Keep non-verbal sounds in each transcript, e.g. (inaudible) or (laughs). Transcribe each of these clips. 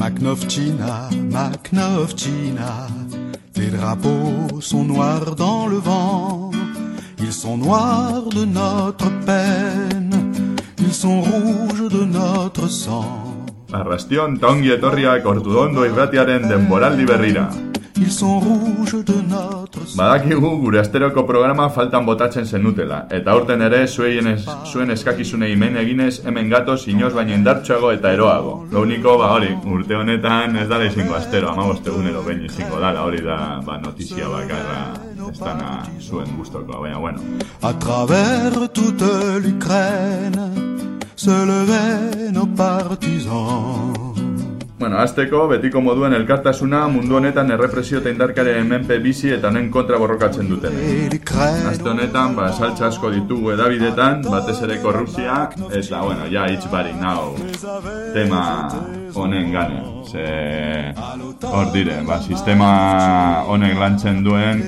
Maknovchina, Maknovchina, tes drapeaux sont noirs dans le vent, ils sont noirs de notre peine, ils sont rouges de notre sang. Arrastion, tongi etorriak ortudondo irratiaren denboraldi berrira. Ils sont rouges de notre. Badakigu gure asteroko programa faltan botatzen zenutela, eta aurten ere zueien ez, zuen eskakizunei men eginez hemen gatoz inoz baino indartsuago eta eroago. Lo único, ba hori, urte honetan ez dara izango astero, amaboste egunero behin izango dala, hori da ba, notizia bakarra ez dana zuen gustoko, baina bueno. À travers toute l'Ukraine se levaient nos partisans. Bueno, azteko, betiko moduen elkartasuna mundu honetan errepresio eta indarkaren menpe bizi eta honen kontra borrokatzen duten. Aste honetan, ba, saltza asko ditugu edabidetan, batez ere korrupzia, eta, bueno, ja, hitz barik nau tema honen gane. Ze, hor dire, ba, sistema honek lantzen duen,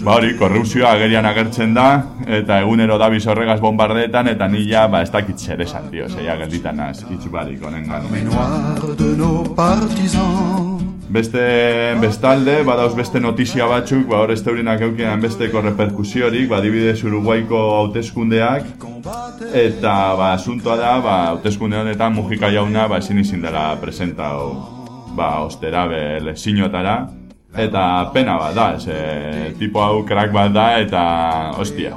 ba hori, korrupzioa agerian agertzen da, eta egunero dabiz horregaz bombardeetan, eta nila, ba, ez dakit zer esan, dio, zeia gelditan az, hitz barik honen. Beste bestalde, badauz beste notizia batzuk, ba hor ez teurinak eukean besteko reperkusiorik, ba dibidez Uruguaiko hauteskundeak, eta ba asuntoa da, ba hauteskunde honetan Mujika jauna ba ezin izin dela presentau ba ostera be lesinotara, eta pena bat da, ze tipo hau crack bat da, eta ostia,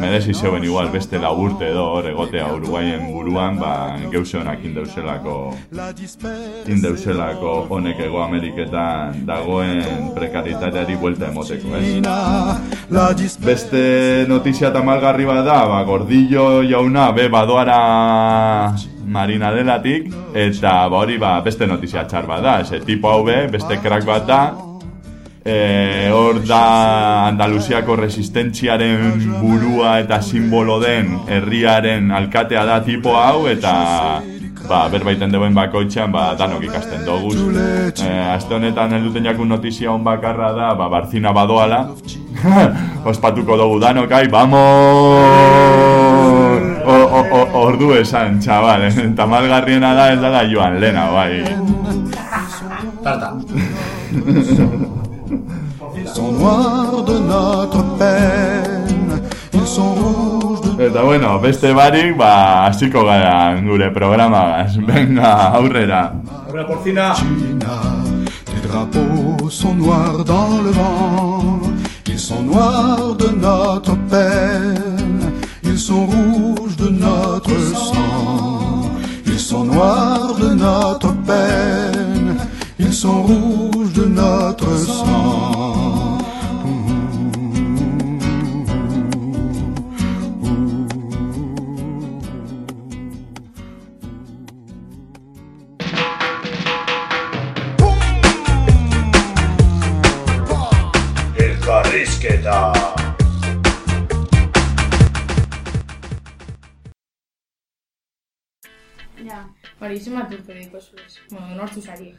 merezi zeuen igual beste laburte edo hor egotea Uruguaien buruan, ba geuse honak indeuselako indeuselako honek ego Ameriketan dagoen prekaritateari buelta emoteko, ez? Beste notizia tamalgarri bat da, ba, gordillo jauna be badoara marina delatik, eta ba hori ba, beste notizia txar bat da, ese tipo hau be, beste crack bat da, e, hor da Andaluziako resistentziaren burua eta simbolo den herriaren alkatea da tipo hau, eta ba, berbaiten deuen bakoitzean ba, danok ikasten dugu. E, aste honetan helduten jakun notizia hon bakarra da, ba, barzina badoala, (laughs) ospatuko dugu danok, ai, vamos! Ordu esan, txabal, eh? tamalgarriena da ez dala joan lena, bai. Tarta. (laughs) Ils sont noirs de notre peine. Ils sont rouges de Eta bueno, beste barik, ba, hasiko gara gure programagaz. (laughs) Venga, aurrera. Horrela porcina. China. Tes drapeaux sont noirs dans le vent. Ils sont noirs de notre peine. Ils sont rouges de notre sang. Ils sont noirs de notre peine. Ils sont rouges de notre sang. Hori izan bat urte diko zuez. Bueno, nortzu zari.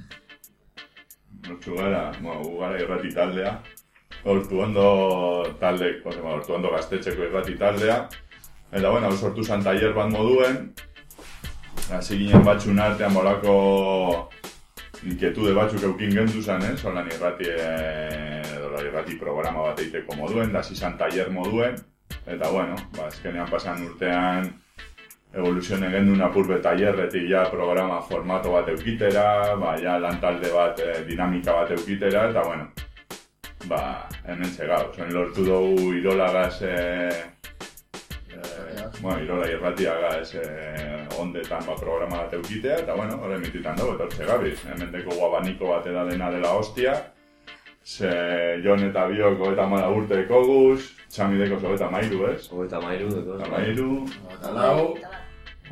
Hortzu gara, bueno, gu gara irrati taldea. Hortu ondo talde, osema, hortu ondo gaztetxeko irrati taldea. Eta bueno, sortu zan taller bat moduen. Hasi ginen batxun artean bolako inquietude batzuk eukin gendu zan, eh? Zolan irrati, eh, irrati programa bat eiteko moduen, da zizan taller moduen. Eta bueno, ba, azkenean pasan urtean evoluzione gendu apurbe tallerretik ja programa formato bat eukitera, ba, ja lantalde bat, eh, dinamika bat eukitera, eta bueno, ba, hemen txegau, zoen lortu dugu irolagaz, eh, eh, bueno, irola irratiagaz eh, ondetan ba, programa bat eukitea, eta bueno, hori emititan dugu, eta hortxe gabiz, hemen deko guabaniko bat eda dena dela hostia, ze jon eta biok eta mala urte ekoguz, txamideko zo eta mairu, ez? Hogeita mairu, deko. Eta mairu, Eta lau.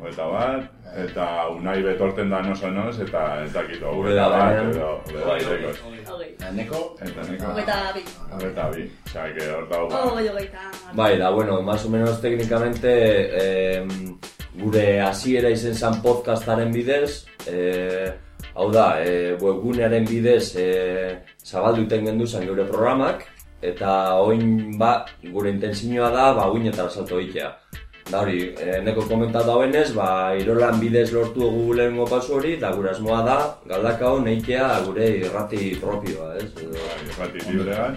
Eta bat, eta unai betorten da noso nos, eta ez dakit, Hogeita hogeita bat, edo, edo. Neko. eta neko, Hogeita bi. hogeita bi, osea, que hor dau, ba, Hogei, hogeita. Bai, da, bueno, más o menos técnicamente eh, gure hasiera izen zan podcastaren bidez, eh, hau da, eh, webgunearen bidez eh, zabaldu iten gendu zen gure programak, eta oin ba, gure intentzioa da, ba, uinetara salto egitea. Da hori, e, neko komentatu hauenez, ba, irolan bidez lortu dugu lehenko pasu hori, da gure asmoa da, galdakao neikea gure irrati propioa, ez? Edo, Bai, irrati librean.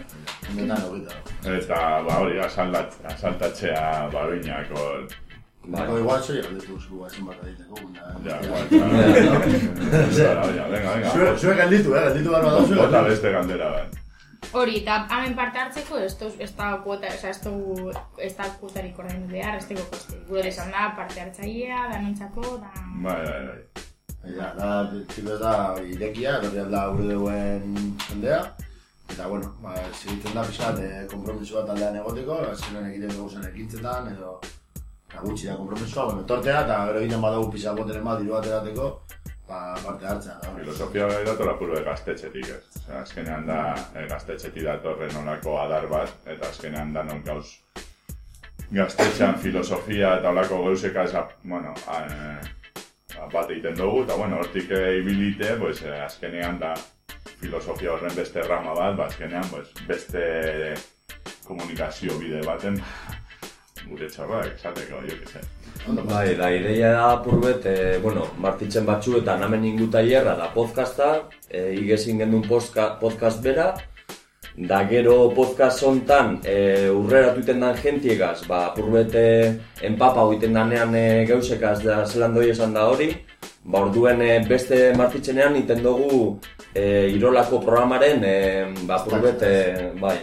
Netan hogita. Eta, ba, hori, asaltatzea, ba, biñako, bai. Bako igual soy galdetu zu bazen bat egiteko. ja, guatza. Venga, venga, Zuek galditu, eh? Galditu bat bada zuek. Bota beste galdera bat. Hori, eta hemen parte hartzeko, ez da, da kuota, ez da, ez da kuotarik orain behar, ez dago koste. Gure esan da, parte hartzailea, danontzako, da... Bai, bai, bai. Ja, da, txiko ez da irekia, etorri alda gure duen jendea. Eta, bueno, ba, segitzen da pixkat, eh, kompromiso bat aldean egoteko, azkenean egiten dugu zen ekintzetan, edo eta gutxi da kompromisoa, bueno, etortea, eta gero egiten badugu pixka boteren bat, diru bat edateko, ba, parte hartzea. Da. Filosofia bai dator apuro gaztetxetik, ez. Osea, azkenean da eh, gaztetxetik datorren olako adar bat, eta azkenean da non gauz gaztetxean filosofia eta olako gauzeka esa, bueno, eh, bat egiten dugu, eta bueno, hortik ibilite, pues, eh, azkenean da filosofia horren beste rama bat, ba, azkenean pues, beste komunikazio bide baten gure txarrak, esateko, jo que Bai, da ideia da apurbet, e, bueno, martitzen batzuetan hemen ingu tailerra da podcasta, e, igezin gendun postka, podcast bera, da gero podcast hontan e, urrera tuiten dan jentiegaz, ba, apurbet e, enpapa hoiten danean e, gausekaz da zelan doi esan da hori, ba, orduen e, beste martitzenean iten dugu e, irolako programaren, e, ba, apurbet, e, bai,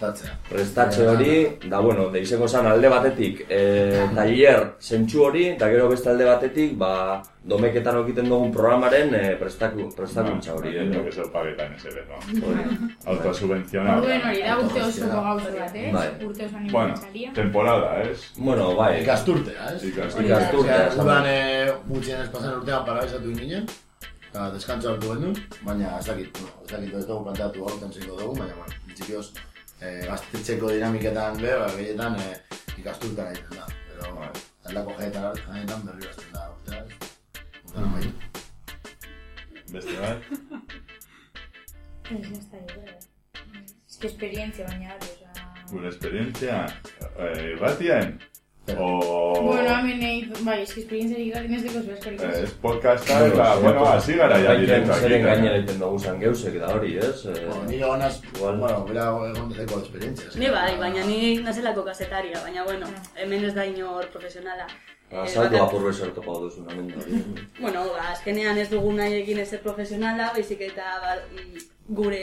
prestatzea. prestatze hori, da bueno, da izango zan alde batetik e, tailer zentsu hori, eta gero beste alde batetik, ba, domeketan okiten dugun programaren e, prestaku, prestakuntza hori. eh, Entiendo que se paguetan ese no? Hori. Autosubvencionado. Orduen hori, da urte osoko gauza bat, ez? Bai. Urte oso Bueno, temporada, ez? Bueno, bai, Ikasturtea, ez? Ikasturtea. Ikasturtea, esan Udan da. eh, gutxien ez pasan urtean parabizatu ginen, eta deskantza hartu baina ez dakit, bueno, ez dakit ez dugu planteatu gauten ziko dugu, baina, bueno, principios, eh, gaztetxeko dinamiketan be, ba, gehietan eh, ikasturtara egiten da. Pero, Bai. aldako jaietan, jaietan berri bazten da, urtea, ez? Urtean amaitu. Beste bat? Ez, ya está, yo creo. Es que experiencia baina hori, oza... Gure esperientzia, eh, irratien? O... Bueno, hemen egin, bai, es que experiencia egin ez deko zueskorik. Eh, ez podcasta eta, bueno, hasi gara ja zeren gainera aquí. egiten dugu zan geusek da hori, ez? E, Bueno, nire honaz, bueno, bera egon dezeko esperientzia. Ni bai, baina ni nazelako kasetaria, baina bueno, hemen ez da inor profesionala. Eh, Azaldu bakar- apurbe zertopa duzu namen. Bueno, azkenean ez dugu nahi egin ez profesionala, baizik eta ba, gure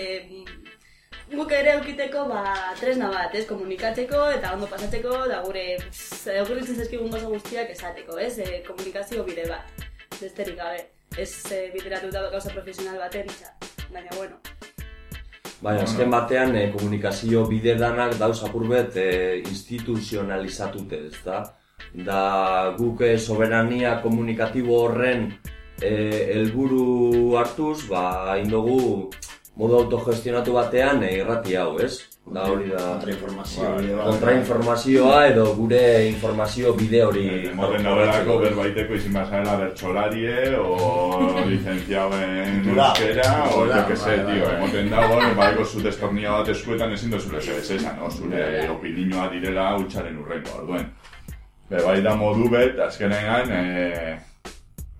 guk ere eukiteko ba, tresna bat, ez, komunikatzeko eta ondo pasatzeko, da gure eukritzen zaizkigun gauza guztiak esateko, ez, e, komunikazio bide bat, besterik gabe, ez e, bideratuta gauza profesional baten, baina bueno, Baina, azken batean, eh, komunikazio bide danak dauz apurbet eh, instituzionalizatute, ez da? Da guk soberania komunikatibo horren helburu hartuz, ba, indogu modu autogestionatu batean eh, irrati hau, ez? Da hori da Kontrainformazio. Bai, bat. kontrainformazioa edo gure informazio bide hori. Moten daudelako berbaiteko izin bazarela bertxolarie o (laughs) licenciado en euskera o que bai, bai, tío. bai. Emoten dago, badeko zu destornillo bat eskuetan ezin dozule zer ez esan, no? Zure opinioa direla utxaren urrengo, orduen. Be, bai da modu bet, azkenean, eh,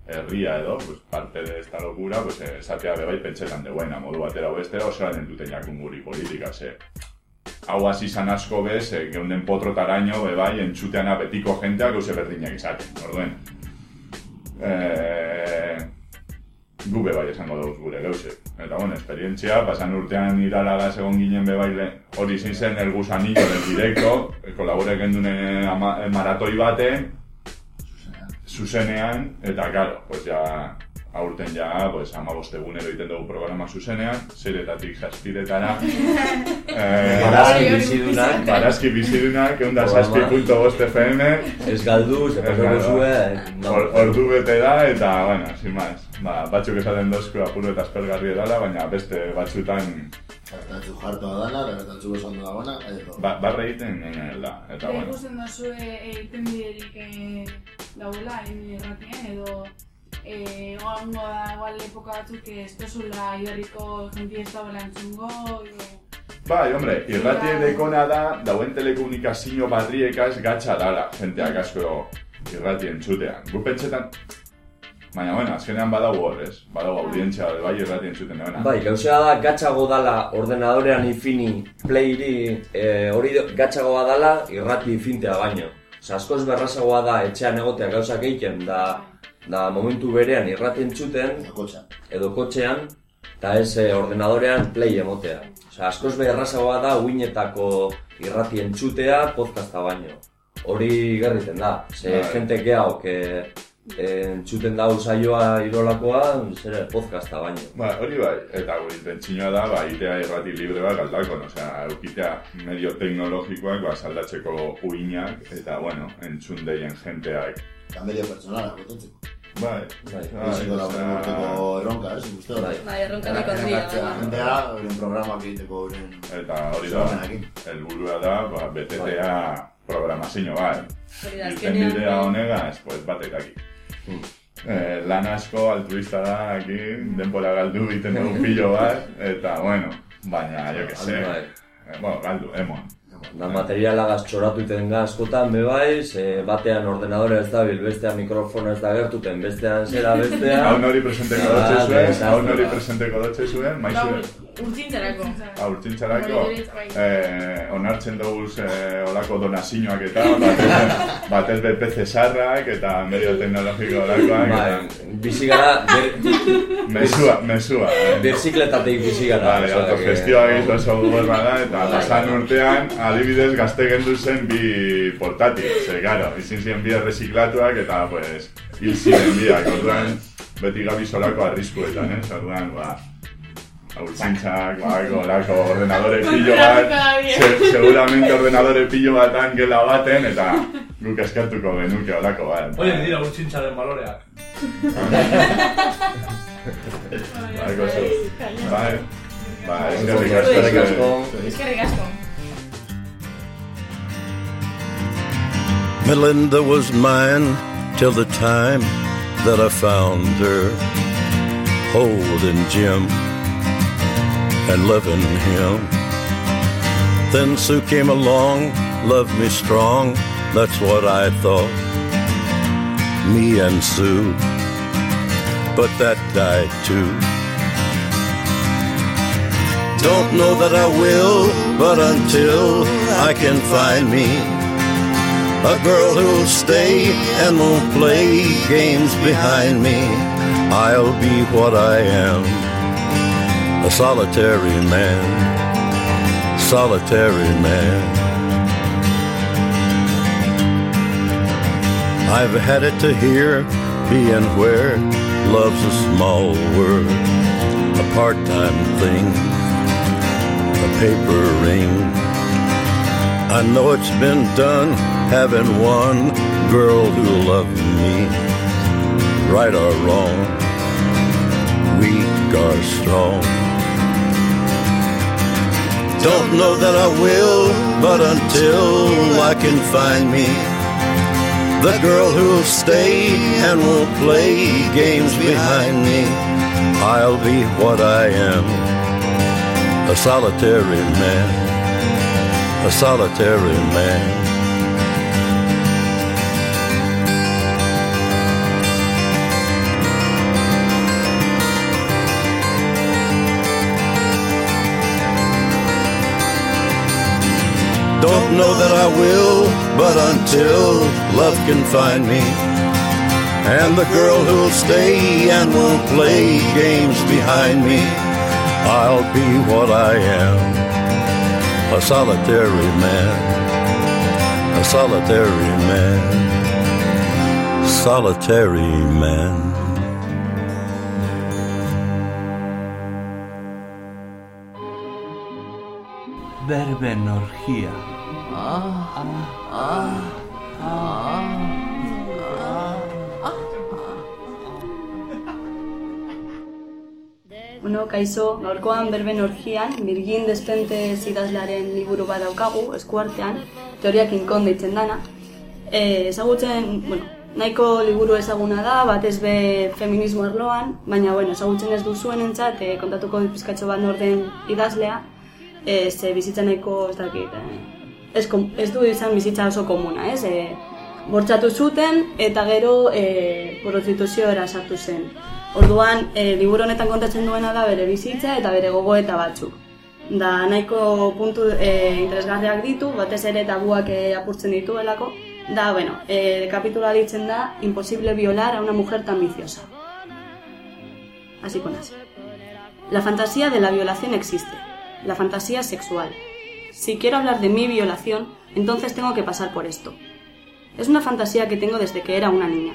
herria edo, pues, parte de esta locura, pues, eh, esatea bebai pentsetan de buena, modu batera o bestera, oso duten jakun guri politika, ze. Hau hasi izan asko bez, e, geunden potrotaraino, bebai, entzutean apetiko jenteak gauze berdinak izaten, orduen. E, gu bebai esango dugu gure gauze. Eta, bueno, esperientzia, pasan urtean iralagaz egon ginen bebai, hori izin zen el gusanillo del directo, e, kolabore gendune ama, e, maratoi baten, zuzenean, eta, claro, pues ja, aurten ja, pues, ama egunero egiten dugu programa zuzenean, zeretatik jaspiretara. (laughs) eh, Barazki bizidunak, Barazki bizidunak, egun da zazpi punto bost FM, ez galdu, ze pasako zue, Or- ordu bete da, eta, bueno, sin más. Ba, batzuk esaten dozku apuro eta aspergarri edala, baina beste batzutan Gertatzu jartoa dana, gertatzu oso ondo dagoena, edo. ba, barra egiten ginen da. Eta, Eta bueno, ikusten duzue egiten biderik eh, dagoela, egin irratien, edo eh, egongo da igual epoka batzuk duzula iberriko jentia ez dagoela entzungo, edo Bai, hombre, irratie dekona da, dauen telekomunikazio barriekaz gatsa dala, jenteak asko irrati entzutean. Gu pentsetan, baina, bueno, azkenean badago hor, ez? Badago audientzia, bai irrati entzuten dena. Bai, gauzea da gatxago dala ordenadorean infini playri e, hori do- gatxago dala irrati infintea baino. Osa, askoz berrazagoa da etxean egotea gauzak egiten da, da momentu berean irrati entzuten edo kotxean eta ez eh, ordenadorean play emotea. Osa, askoz berrazagoa da uinetako irrati entzutea podcasta baino. Hori gerriten da, ze Bai. jente gehaok eh, eh, entzuten da saioa irolakoa, zere podcasta baino. Ba, hori bai, eta gure intentzioa da, ba, itea irrati libre bat galdakon, osea, eukitea medio teknologikoak, ba, saldatzeko uinak, eta, bueno, entzun deien jenteak. Eta medio personala, botatzeko. Bai, Bai. Biziko lagunen urteko erronka, ez, ikuste hori. Bai. Bai, erronkarik handia. Ekartzea bai. Jendea, euren programak egiteko euren... eta hori da, helburua da, ba, betetea programazio bat. Hori da, Irten bidea azkenean... honegaz, pues, batek aki. Eh, lan asko altruista da, aquí, denbora galdu egiten dugu pillo bat, eta, bueno, baina, jo que se, eh, bueno, galdu, emon. Da materialagaz txoratu iten da askotan be bai, ze batean ordenadore ez da bil, bestean mikrofona ez da gertuten, bestean zera Hau bestean. nori presenteko dotxe zuen, hau nori presenteko dotxe zuen, maizu, urtzintzarako. hau urtzintzarako, Hori deritz, bai. eh, onartzen dugu eh, olako donazioak eta, batez, (laughs) be PC sarrak eta medio teknologiko olakoak, Bai, eta bizi gara, ber, mesua, mesua, eh. birzikletatik bizi gara. Vale, autogestioa que- egin oso gogorra da, eta Bai. pasan urtean, adibidez, gazte gendu zen bi portatil, ze, garo, izin ziren bi erreziklatuak, eta, pues, hil ziren biak, orduan, beti gabi solako arriskuetan, ez, orduan, ba, Ordenadore bat, se, seguramente ordenadore baten, eta guk eskertuko olako bat. Dira baloreak. Bai. Bai, bai, eskerrik asko. Eskerrik asko. Melinda was mine till the time that I found her holding Jim and loving him. Then Sue came along, loved me strong, that's what I thought. Me and Sue, but that died too. Don't know that I will, but until I can find me a girl who'll stay and won't play games behind me. I'll be what I am, a solitary man, solitary man. I've had it to hear, being where love's a small word, a part-time thing, a paper ring. I know it's been done having one girl who loved me, right or wrong, weak or strong. Don't know that I will, but until I can find me the girl who'll stay and won't play games behind me, I'll be what I am, a solitary man, a solitary man. Don't know that I will, but until love can find me, and the girl who'll stay and won't play games behind me, I'll be what I am, a solitary man, a solitary man, solitary man. Verbenorgía. Bueno, kaixo, gaurkoan berben orgian, Mirgin Despentes idazlearen liburu bat daukagu, eskuartean, teoriak inkon deitzen dana. E, ezagutzen, bueno, nahiko liburu ezaguna da, batez be feminismo arloan, baina, bueno, ezagutzen ez duzuen entzat, e, kontatuko pizkatxo bat norden idazlea. e, ze bizitza nahiko, ez dakit, eh, ez, ez du izan bizitza oso komuna, ez? E, bortxatu zuten eta gero e, prostituzioera sartu zen. Orduan, e, liburu honetan kontatzen duena da bere bizitza eta bere gogoeta batzuk. Da nahiko puntu e, interesgarriak ditu, batez ere tabuak e, apurtzen dituelako. Da, bueno, e, kapitula ditzen da Imposible violar a una mujer tan viciosa. Así con así. La fantasía de la violación existe, la fantasía sexual. Si quiero hablar de mi violación, entonces tengo que pasar por esto. Es una fantasía que tengo desde que era una niña.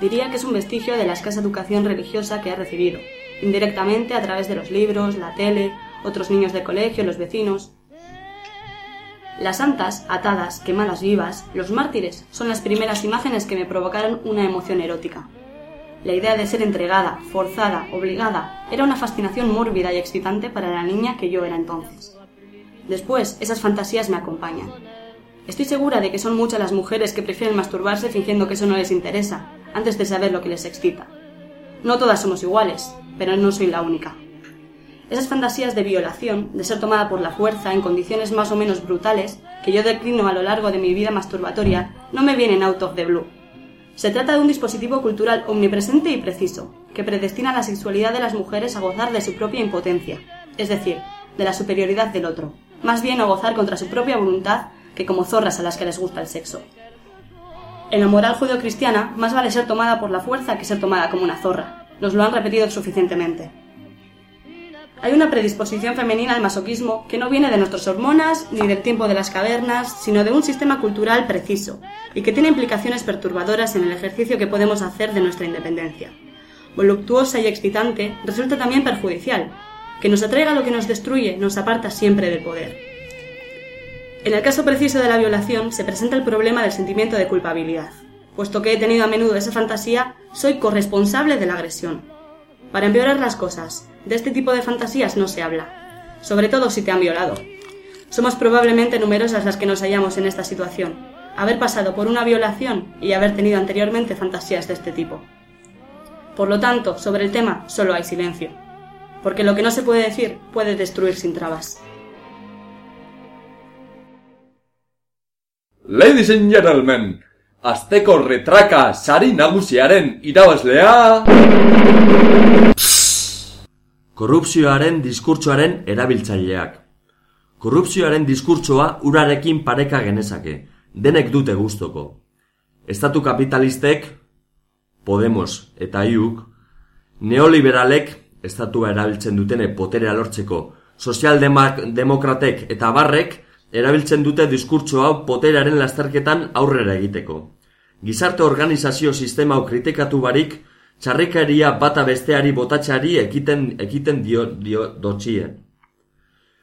Diría que es un vestigio de la escasa educación religiosa que he recibido, indirectamente a través de los libros, la tele, otros niños de colegio, los vecinos. Las santas, atadas, quemadas vivas, los mártires, son las primeras imágenes que me provocaron una emoción erótica. La idea de ser entregada, forzada, obligada, era una fascinación mórbida y excitante para la niña que yo era entonces. Después, esas fantasías me acompañan. Estoy segura de que son muchas las mujeres que prefieren masturbarse fingiendo que eso no les interesa, antes de saber lo que les excita. No todas somos iguales, pero no soy la única. Esas fantasías de violación, de ser tomada por la fuerza en condiciones más o menos brutales, que yo declino a lo largo de mi vida masturbatoria, no me vienen out of the blue. Se trata de un dispositivo cultural omnipresente y preciso, que predestina la sexualidad de las mujeres a gozar de su propia impotencia, es decir, de la superioridad del otro, más bien a gozar contra su propia voluntad que como zorras a las que les gusta el sexo. En la moral judeocristiana, más vale ser tomada por la fuerza que ser tomada como una zorra. Nos lo han repetido suficientemente. Hay una predisposición femenina al masoquismo que no viene de nuestras hormonas ni del tiempo de las cavernas, sino de un sistema cultural preciso y que tiene implicaciones perturbadoras en el ejercicio que podemos hacer de nuestra independencia. Voluptuosa y excitante, resulta también perjudicial. Que nos atraiga lo que nos destruye nos aparta siempre del poder. En el caso preciso de la violación se presenta el problema del sentimiento de culpabilidad. Puesto que he tenido a menudo esa fantasía, soy corresponsable de la agresión. Para empeorar las cosas, de este tipo de fantasías no se habla, sobre todo si te han violado. Somos probablemente numerosas las que nos hallamos en esta situación, haber pasado por una violación y haber tenido anteriormente fantasías de este tipo. Por lo tanto, sobre el tema solo hay silencio, porque lo que no se puede decir puede destruir sin trabas. Ladies and gentlemen, azteko retraka sari nagusiaren irabazlea... Korrupzioaren diskurtsoaren erabiltzaileak. Korrupzioaren diskurtsoa urarekin pareka genezake, denek dute gustoko. Estatu kapitalistek, Podemos eta IUK, neoliberalek, estatua erabiltzen dutene poterea lortzeko, sozialdemokratek eta barrek, erabiltzen dute diskurtso hau poteraren lasterketan aurrera egiteko. Gizarte organizazio sistema hau kritikatu barik, txarrikaria bata besteari botatxari ekiten, ekiten dio, dio dotxien.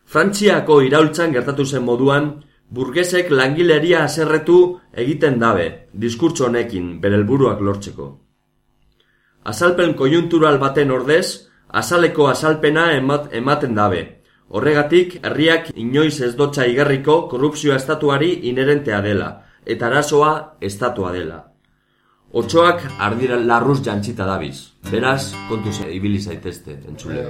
Frantziako iraultzan gertatu zen moduan, burgesek langileria aserretu egiten dabe, diskurtso honekin, bere helburuak lortzeko. Azalpen konjuntural baten ordez, azaleko azalpena emat, ematen dabe, Horregatik, herriak inoiz ez dotxa igarriko korrupzioa estatuari inerentea dela, eta arazoa estatua dela. Otsoak ardira larruz jantzita dabiz. Beraz, kontu ibili zaitezte, entzule.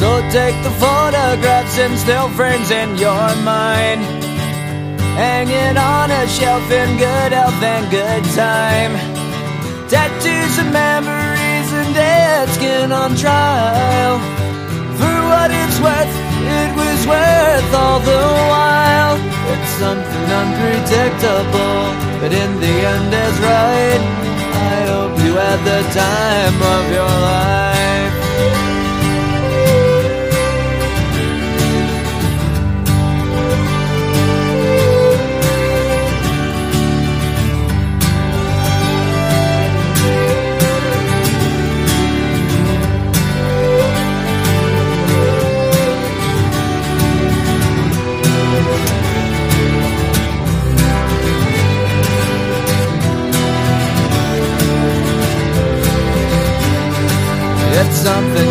So take the photographs and still frames in your mind. Hanging on a shelf in good health and good time. Tattoos and memories and dead skin on trial. For what it's worth, it was worth all the while. It's something unpredictable, but in the end is right. I hope you had the time of your life.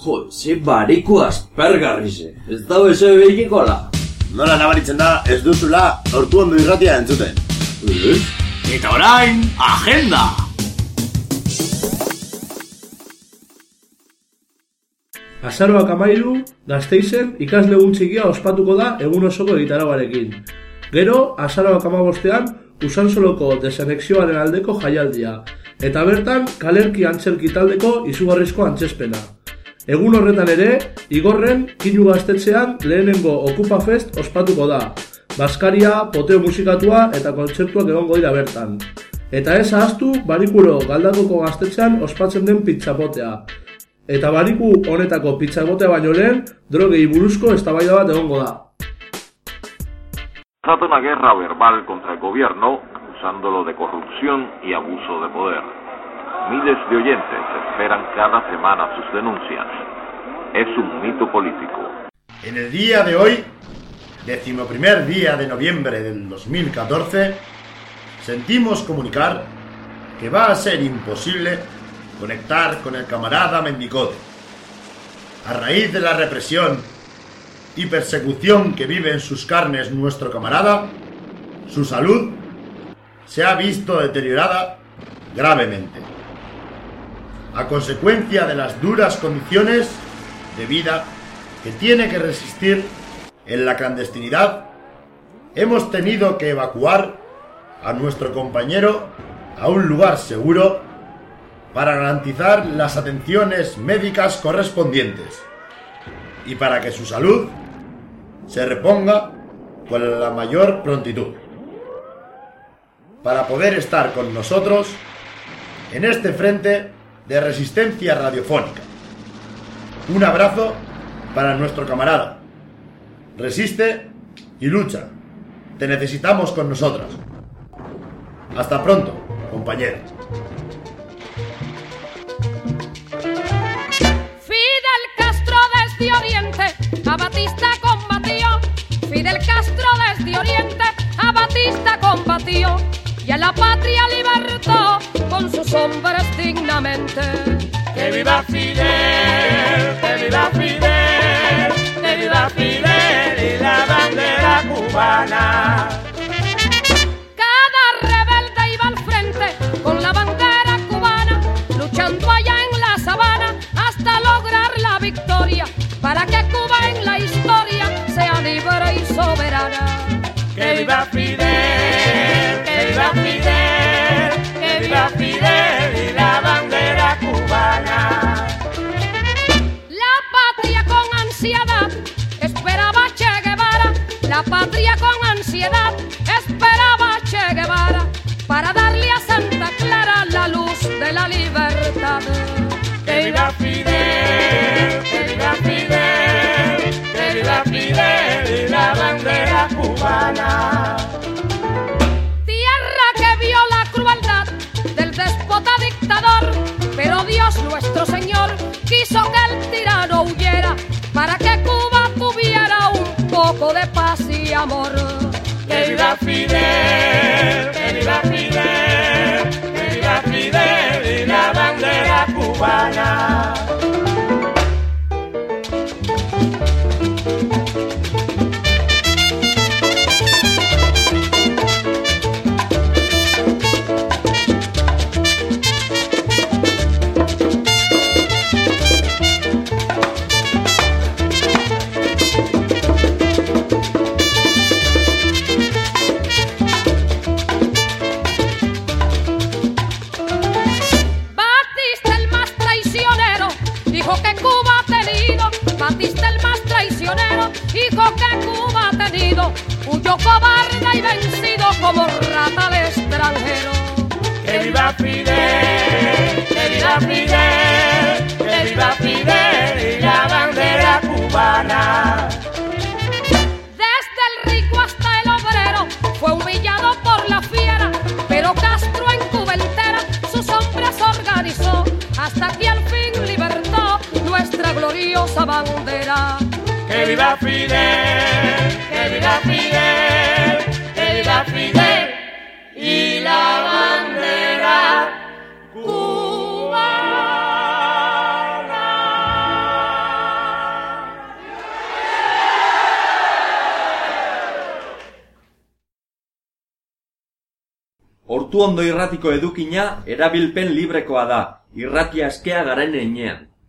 Jo, ze bariko aspergarri ze. Ez dago eso behikikola. Nola nabaritzen da ez duzula hortu ondo irratia entzuten. Eta orain, agenda! Azaroak amairu, gazteizen ikasle txikia ospatuko da egun osoko egitarabarekin. Gero, azaroak amabostean, usansoloko desanexioaren aldeko jaialdia. Eta bertan, kalerki antzerki taldeko izugarrizko antzespena. Egun horretan ere, igorren, kinu gaztetzean lehenengo Okupa Fest ospatuko da. Baskaria, poteo musikatua eta kontzertuak egongo dira bertan. Eta ez ahaztu, barikuro galdakoko gaztetzean ospatzen den pizzapotea. Eta bariku honetako pizzapotea baino lehen, drogei buruzko eztabaida bat egongo da. Trata una guerra verbal contra el gobierno, acusándolo de corrupción y abuso de poder. Miles de oyentes esperan cada semana sus denuncias. Es un mito político. En el día de hoy, decimoprimer día de noviembre del 2014, sentimos comunicar que va a ser imposible conectar con el camarada Mendicote. A raíz de la represión y persecución que vive en sus carnes nuestro camarada, su salud se ha visto deteriorada gravemente. A consecuencia de las duras condiciones de vida que tiene que resistir en la clandestinidad, hemos tenido que evacuar a nuestro compañero a un lugar seguro para garantizar las atenciones médicas correspondientes y para que su salud se reponga con la mayor prontitud. Para poder estar con nosotros en este frente de resistencia radiofónica. Un abrazo para nuestro camarada. Resiste y lucha. Te necesitamos con nosotros. Hasta pronto, compañeros. Fidel Castro desde Oriente, a Batista combatió. Fidel Castro desde Oriente, a Batista combatió. Y a la patria libertó con sus hombres dignamente. ¡Que viva Fidel! ¡Que viva Fidel! ¡Que viva Fidel y la bandera cubana! Cada rebelde iba al frente con la bandera cubana, luchando allá en la sabana hasta lograr la victoria, para que Cuba en la historia sea libre y soberana. ¡Que viva Fidel! Amor. ¡Que viva! Fidel, que viva Fidel, que viva Fidel y la bandera cubana. Desde el rico hasta el obrero fue humillado por la fiera, pero Castro en Cuba entera sus hombres organizó hasta que al fin libertó nuestra gloriosa bandera. Que viva Fidel, que viva Fidel, que viva Fidel y la bandera Hortu ondo irratiko edukina erabilpen librekoa da, irratia eskea garen enean.